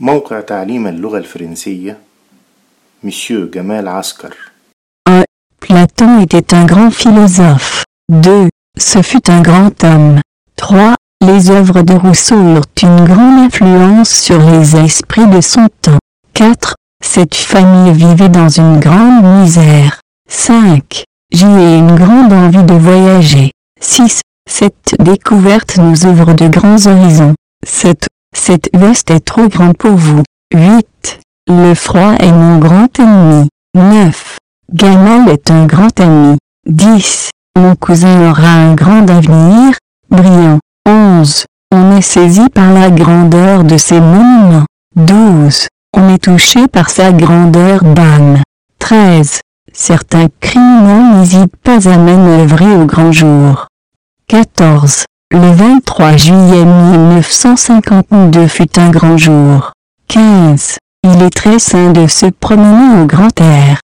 موقع تعليم اللغة الفرنسية Monsieur Gamal Askar 1. Platon était un grand philosophe. 2. Ce fut un grand homme. 3. Les œuvres de Rousseau eurent une grande influence sur les esprits de son temps. 4. Cette famille vivait dans une grande misère. 5. J'ai une grande envie de voyager. 6. Cette découverte nous ouvre de grands horizons. 7. Cette veste est trop grande pour vous. 8. Le froid est mon grand ennemi. 9. Gamal est un grand ami. 10. Mon cousin aura un grand avenir, brillant. 11. On est saisi par la grandeur de ses monuments. 12. On est touché par sa grandeur d'âme. 13. Certains criminels n'hésitent pas à manœuvrer au grand jour. 14. Le 23 juillet 1952 fut un grand jour. 15. Il est très sain de se promener au grand air.